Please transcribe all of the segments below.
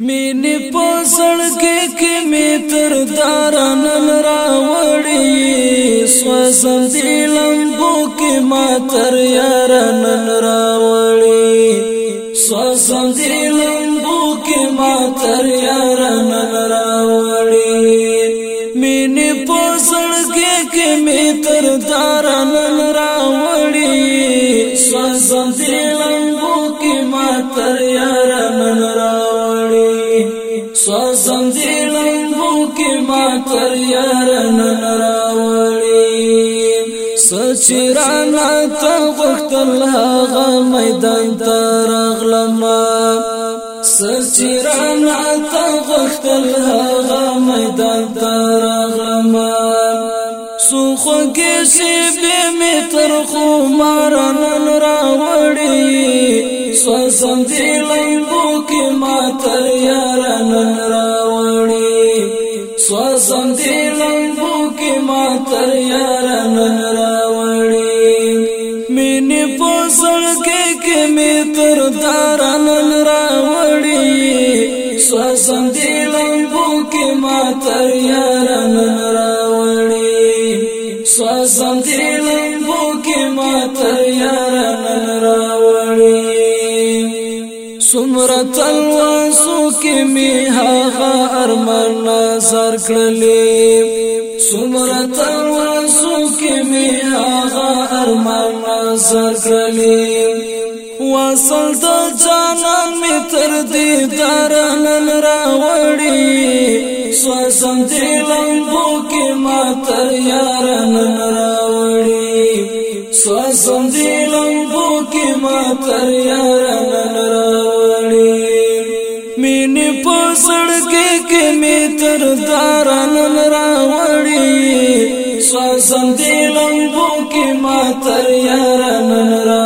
مینه په سړکې کې مې تر دارانن راوړې سوسم دی لمبو کې ما تر یارانن راوړې سوسم دی لمبو کې ما تر یارانن راوړې مینه په سړکې کې مې تر دارانن راوړې سوسم دی لمبو کې ما تر یارانن چیرانا تا وختل هغه میدان ته راغلم سچرانا تا وختل هغه میدان ته راغلم سو خو کې شی به متر خو مارنن راوړي سو سم دی لنګو کې ماتر یارنن راوړي سو سم دی لنګو کې ماتر یارنن راوړي تر داران را وړي سوسندې لمبو کې ما تر یاران را وړي سوسندې لمبو کې ما تر یاران را وړي سمره تلوسو کې می هغه ارمان نظر کړلې سمره تلوسو کې می هغه ارمان نظر کړلې وصل د جانان می تر دې درنن راوړي سوسن دې لمبو کې ما تر یارن راوړي سوسن دې لمبو کې ما تر یارن راوړي مين په سړګې کې می تر دارن راوړي سوسن دې لمبو کې ما تر یارن راوړي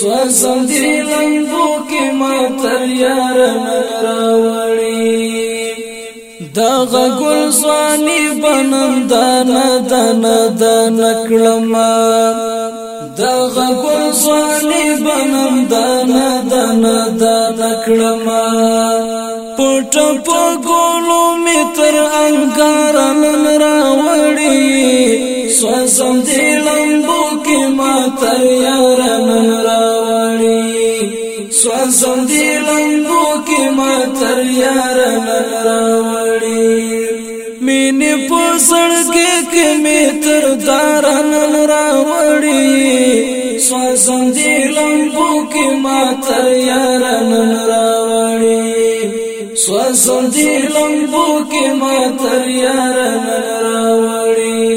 سوزم دی لمبو کې ما تر یار راوړي دا غل سواني بنم دان دان دان کلم دا غل سواني بنم دان دان دان کلم پټ په ګولو می تر انګار نن راوړي سوزم دی لمبو کې ما تر یار سوځندې لنګو کې ما تر یار نن راوړې مینې په سړګې کې مې تر دار نن راوړې سوځندې لنګو کې ما تر یار نن راوړې سوځندې لنګو کې ما تر یار نن راوړې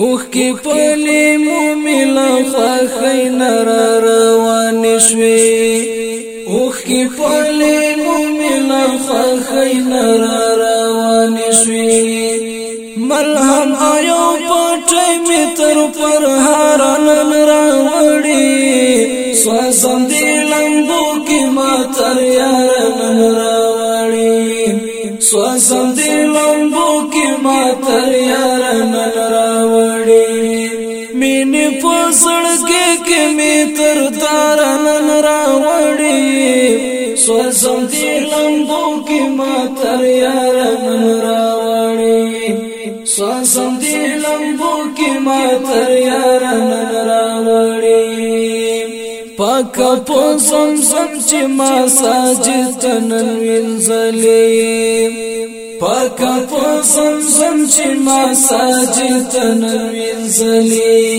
اوخ کې پلي مو مل خوخې نار راوړې نشوي اوخ کی پلې مومن خخې نار روان شوي ملهم آیو پټې می تر پر هارن راوړي سوسم دی لنګو کی ما تر یارن راوړي سوسم دی لنګو کی ما تر یارن راوړي په سړګې کې می تر تار نن راوړې سو سم دې لمبو کې ما تر یار نن راوړې سو سم دې لمبو کې ما تر یار نن راوړې پاک په سم سم چې ما ساجد نن وینځلې پاک په سم سم چې ما ساجد نوین زلی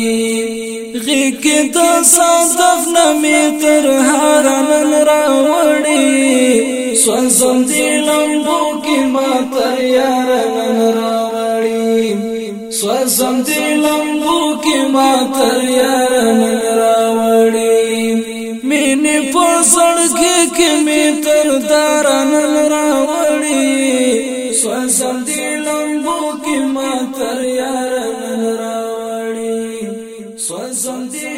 غیک د صدف نمې تر هارنن راوړې سن سم دی لمبو کې ما تر یارنن راوړې سن سم دی لمبو کې ما تر یارنن ویني په سړګي کې مې تر داران راوړي سوسم دي لمبو کې ما تر یاران راوړي سوسم دي